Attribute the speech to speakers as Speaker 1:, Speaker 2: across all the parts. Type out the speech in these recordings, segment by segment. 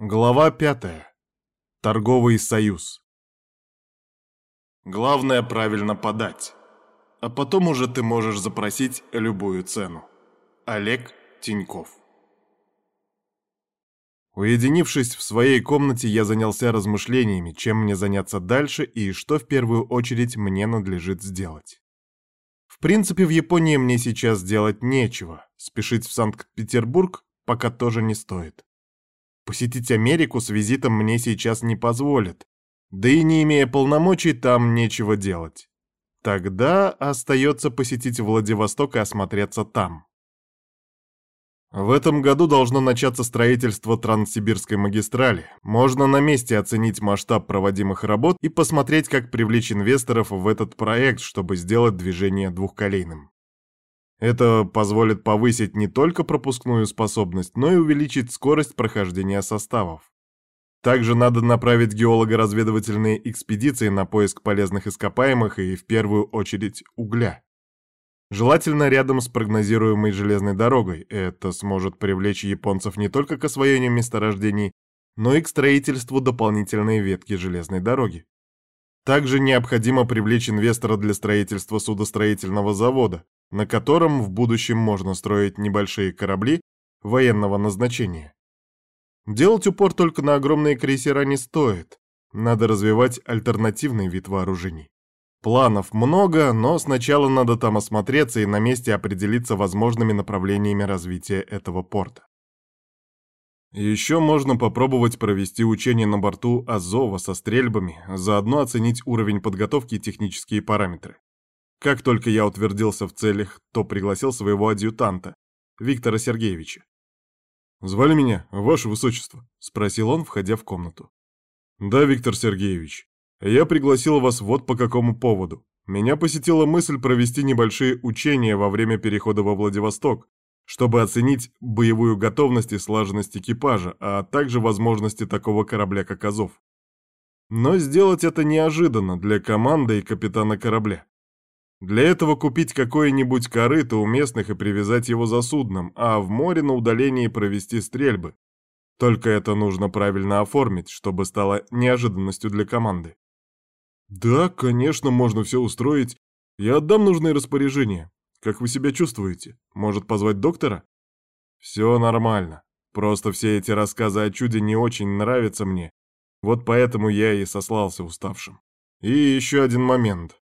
Speaker 1: Глава пятая. Торговый союз. Главное правильно подать. А потом уже ты можешь запросить любую цену. Олег Тиньков. Уединившись в своей комнате, я занялся размышлениями, чем мне заняться дальше и что в первую очередь мне надлежит сделать. В принципе, в Японии мне сейчас делать нечего. Спешить в Санкт-Петербург пока тоже не стоит. Посетить Америку с визитом мне сейчас не позволят. Да и не имея полномочий, там нечего делать. Тогда остается посетить Владивосток и осмотреться там. В этом году должно начаться строительство Транссибирской магистрали. Можно на месте оценить масштаб проводимых работ и посмотреть, как привлечь инвесторов в этот проект, чтобы сделать движение двухколейным. Это позволит повысить не только пропускную способность, но и увеличить скорость прохождения составов. Также надо направить геолого-разведывательные экспедиции на поиск полезных ископаемых и, в первую очередь, угля. Желательно рядом с прогнозируемой железной дорогой. Это сможет привлечь японцев не только к освоению месторождений, но и к строительству дополнительной ветки железной дороги. Также необходимо привлечь инвестора для строительства судостроительного завода, на котором в будущем можно строить небольшие корабли военного назначения. Делать упор только на огромные крейсера не стоит. Надо развивать альтернативный вид вооружений. Планов много, но сначала надо там осмотреться и на месте определиться возможными направлениями развития этого порта. Еще можно попробовать провести учение на борту Азова со стрельбами, заодно оценить уровень подготовки и технические параметры. Как только я утвердился в целях, то пригласил своего адъютанта, Виктора Сергеевича. «Звали меня, ваше высочество?» — спросил он, входя в комнату. «Да, Виктор Сергеевич. Я пригласил вас вот по какому поводу. Меня посетила мысль провести небольшие учения во время перехода во Владивосток, чтобы оценить боевую готовность и слаженность экипажа, а также возможности такого корабля, как Азов. Но сделать это неожиданно для команды и капитана корабля. Для этого купить какое-нибудь корыто у местных и привязать его за судном, а в море на удалении провести стрельбы. Только это нужно правильно оформить, чтобы стало неожиданностью для команды. Да, конечно, можно все устроить. Я отдам нужные распоряжения. Как вы себя чувствуете? Может, позвать доктора? Все нормально. Просто все эти рассказы о чуде не очень нравятся мне. Вот поэтому я и сослался уставшим. И еще один момент.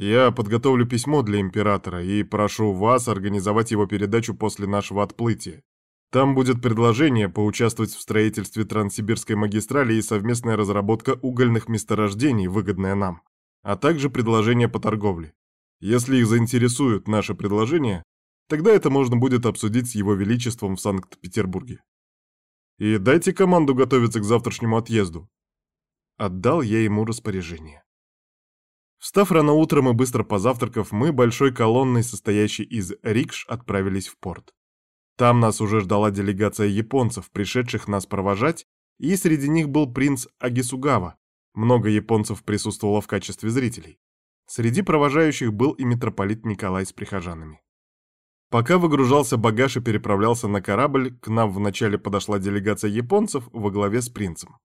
Speaker 1: Я подготовлю письмо для императора и прошу вас организовать его передачу после нашего отплытия. Там будет предложение поучаствовать в строительстве Транссибирской магистрали и совместная разработка угольных месторождений, выгодная нам, а также предложение по торговле. Если их заинтересуют наши предложения, тогда это можно будет обсудить с его величеством в Санкт-Петербурге. И дайте команду готовиться к завтрашнему отъезду. Отдал я ему распоряжение. Встав рано утром и быстро позавтракав, мы большой колонной, состоящей из рикш, отправились в порт. Там нас уже ждала делегация японцев, пришедших нас провожать, и среди них был принц Агисугава. Много японцев присутствовало в качестве зрителей. Среди провожающих был и митрополит Николай с прихожанами. Пока выгружался багаж и переправлялся на корабль, к нам вначале подошла делегация японцев во главе с принцем.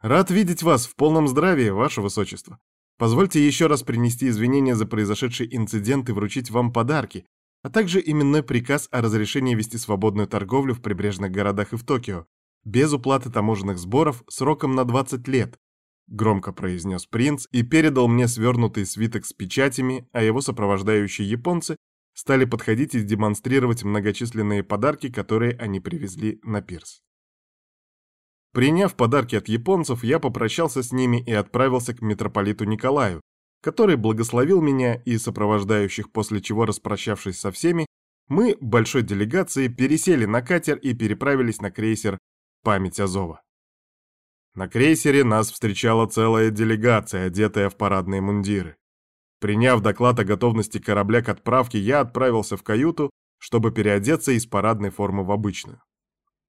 Speaker 1: «Рад видеть вас в полном здравии, ваше высочество. Позвольте еще раз принести извинения за произошедший инцидент и вручить вам подарки, а также именной приказ о разрешении вести свободную торговлю в прибрежных городах и в Токио, без уплаты таможенных сборов сроком на 20 лет, громко произнес принц и передал мне свернутый свиток с печатями, а его сопровождающие японцы стали подходить и демонстрировать многочисленные подарки, которые они привезли на пирс. Приняв подарки от японцев, я попрощался с ними и отправился к митрополиту Николаю, который благословил меня и сопровождающих, после чего, распрощавшись со всеми, мы, большой делегацией, пересели на катер и переправились на крейсер «Память Азова». На крейсере нас встречала целая делегация, одетая в парадные мундиры. Приняв доклад о готовности корабля к отправке, я отправился в каюту, чтобы переодеться из парадной формы в обычную.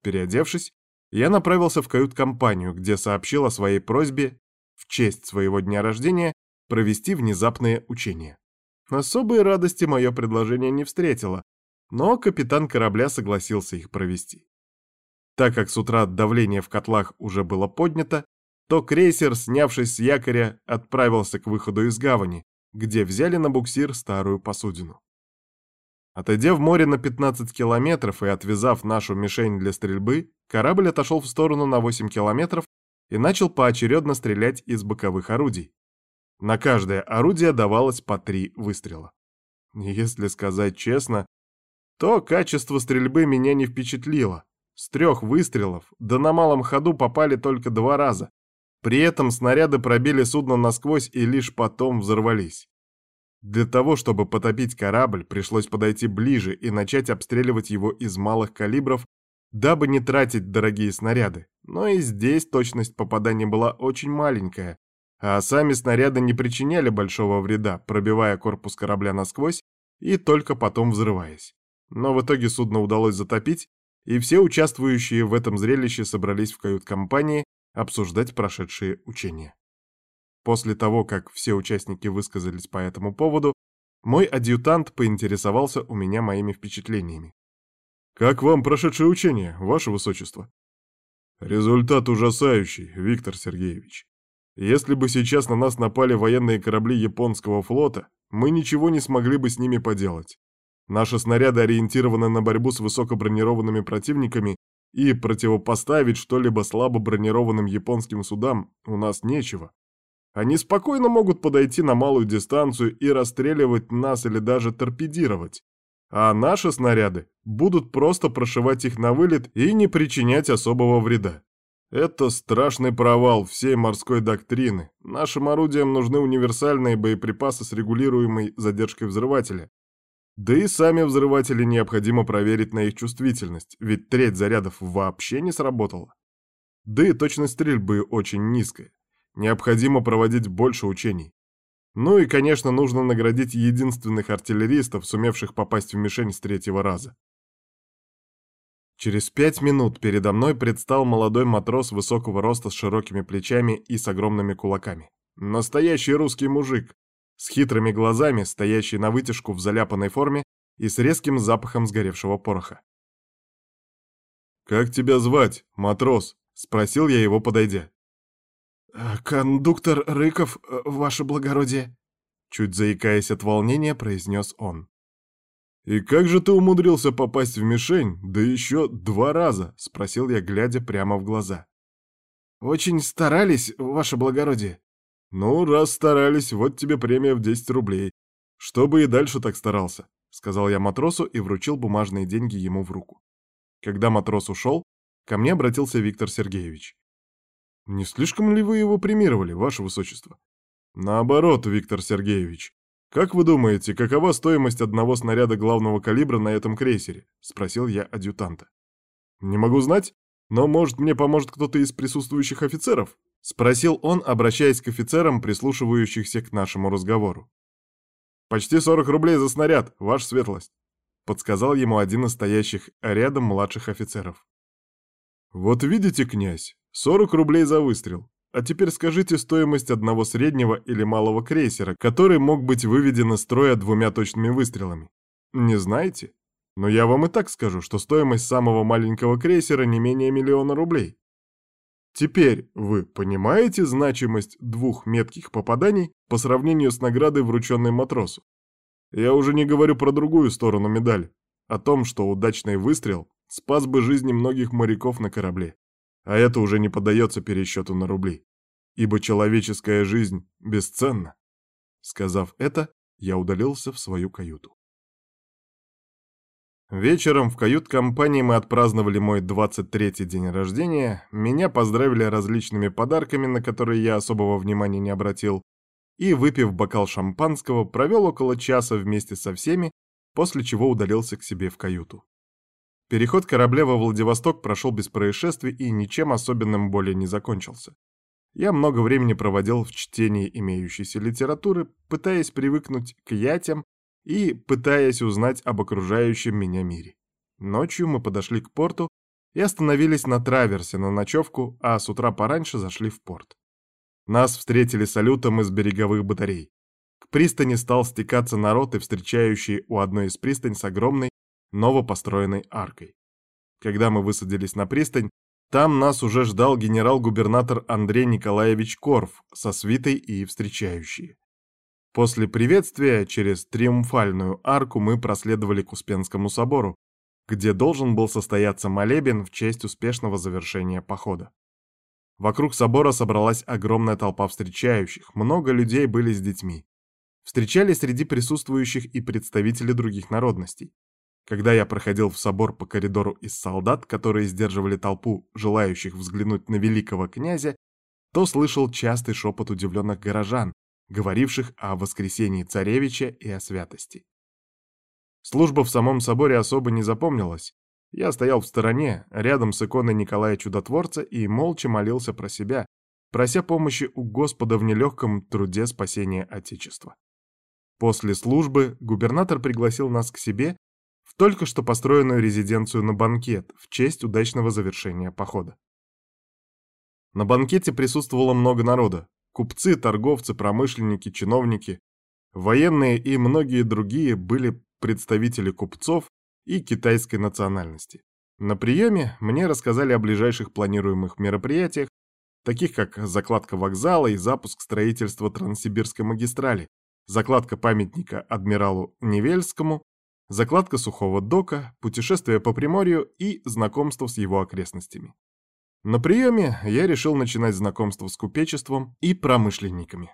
Speaker 1: Переодевшись, я направился в кают-компанию, где сообщил о своей просьбе в честь своего дня рождения провести внезапные учения. Особой радости мое предложение не встретило, но капитан корабля согласился их провести. Так как с утра давление в котлах уже было поднято, то крейсер, снявшись с якоря, отправился к выходу из гавани, где взяли на буксир старую посудину. Отойдя в море на 15 километров и отвязав нашу мишень для стрельбы, корабль отошел в сторону на 8 километров и начал поочередно стрелять из боковых орудий. На каждое орудие давалось по три выстрела. Если сказать честно, то качество стрельбы меня не впечатлило. С трех выстрелов, да на малом ходу попали только два раза. При этом снаряды пробили судно насквозь и лишь потом взорвались. Для того, чтобы потопить корабль, пришлось подойти ближе и начать обстреливать его из малых калибров, дабы не тратить дорогие снаряды. Но и здесь точность попадания была очень маленькая, а сами снаряды не причиняли большого вреда, пробивая корпус корабля насквозь и только потом взрываясь. Но в итоге судно удалось затопить, и все участвующие в этом зрелище собрались в кают-компании обсуждать прошедшие учения. После того, как все участники высказались по этому поводу, мой адъютант поинтересовался у меня моими впечатлениями. «Как вам прошедшее учение, ваше высочество?» «Результат ужасающий, Виктор Сергеевич. Если бы сейчас на нас напали военные корабли японского флота, мы ничего не смогли бы с ними поделать. Наши снаряды ориентированы на борьбу с высокобронированными противниками, и противопоставить что-либо слабо бронированным японским судам у нас нечего. Они спокойно могут подойти на малую дистанцию и расстреливать нас или даже торпедировать. А наши снаряды будут просто прошивать их на вылет и не причинять особого вреда. Это страшный провал всей морской доктрины. Нашим орудиям нужны универсальные боеприпасы с регулируемой задержкой взрывателя. Да и сами взрыватели необходимо проверить на их чувствительность, ведь треть зарядов вообще не сработала. Да и точность стрельбы очень низкая. Необходимо проводить больше учений. Ну и, конечно, нужно наградить единственных артиллеристов, сумевших попасть в мишень с третьего раза. Через пять минут передо мной предстал молодой матрос высокого роста с широкими плечами и с огромными кулаками. Настоящий русский мужик, с хитрыми глазами, стоящий на вытяжку в заляпанной форме и с резким запахом сгоревшего пороха. «Как тебя звать, матрос?» — спросил я его, подойдя.
Speaker 2: «Э, «Кондуктор Рыков, э, ваше благородие», — чуть заикаясь от волнения, произнес он.
Speaker 1: «И как же ты умудрился попасть в мишень, да еще два раза?» — спросил я, глядя прямо в глаза.
Speaker 2: «Очень старались, ваше благородие».
Speaker 1: «Ну, раз старались, вот тебе премия в 10 рублей. Чтобы и дальше так старался», — сказал я матросу и вручил бумажные деньги ему в руку. Когда матрос ушел, ко мне обратился Виктор Сергеевич. «Не слишком ли вы его премировали, ваше высочество?» «Наоборот, Виктор Сергеевич. «Как вы думаете, какова стоимость одного снаряда главного калибра на этом крейсере?» — спросил я адъютанта. «Не могу знать, но, может, мне поможет кто-то из присутствующих офицеров?» — спросил он, обращаясь к офицерам, прислушивающихся к нашему разговору. «Почти 40 рублей за снаряд, ваша светлость», — подсказал ему один из стоящих рядом младших офицеров. «Вот видите, князь, 40 рублей за выстрел. А теперь скажите стоимость одного среднего или малого крейсера, который мог быть выведен из строя двумя точными выстрелами. Не знаете? Но я вам и так скажу, что стоимость самого маленького крейсера не менее миллиона рублей. Теперь вы понимаете значимость двух метких попаданий по сравнению с наградой, врученной матросу? Я уже не говорю про другую сторону медали, о том, что удачный выстрел спас бы жизни многих моряков на корабле а это уже не поддается пересчету на рубли, ибо человеческая жизнь бесценна. Сказав это, я удалился в свою каюту. Вечером в кают-компании мы отпраздновали мой 23-й день рождения, меня поздравили различными подарками, на которые я особого внимания не обратил, и, выпив бокал шампанского, провел около часа вместе со всеми, после чего удалился к себе в каюту. Переход корабля во Владивосток прошел без происшествий и ничем особенным более не закончился. Я много времени проводил в чтении имеющейся литературы, пытаясь привыкнуть к ятям и пытаясь узнать об окружающем меня мире. Ночью мы подошли к порту и остановились на траверсе на ночевку, а с утра пораньше зашли в порт. Нас встретили салютом из береговых батарей. К пристани стал стекаться народ и встречающий у одной из пристань с огромной новопостроенной аркой. Когда мы высадились на пристань, там нас уже ждал генерал-губернатор Андрей Николаевич Корф со свитой и встречающие. После приветствия через Триумфальную арку мы проследовали к Успенскому собору, где должен был состояться молебен в честь успешного завершения похода. Вокруг собора собралась огромная толпа встречающих, много людей были с детьми. Встречались среди присутствующих и представители других народностей. Когда я проходил в собор по коридору из солдат, которые сдерживали толпу, желающих взглянуть на великого князя, то слышал частый шепот удивленных горожан, говоривших о воскресении царевича и о святости. Служба в самом соборе особо не запомнилась. Я стоял в стороне, рядом с иконой Николая Чудотворца и молча молился про себя, прося помощи у Господа в нелегком труде спасения Отечества. После службы губернатор пригласил нас к себе только что построенную резиденцию на банкет в честь удачного завершения похода. На банкете присутствовало много народа. Купцы, торговцы, промышленники, чиновники, военные и многие другие были представители купцов и китайской национальности. На приеме мне рассказали о ближайших планируемых мероприятиях, таких как закладка вокзала и запуск строительства Транссибирской магистрали, закладка памятника адмиралу Невельскому, закладка сухого дока, путешествие по Приморью и знакомство с его окрестностями. На приеме я решил начинать знакомство с купечеством и промышленниками.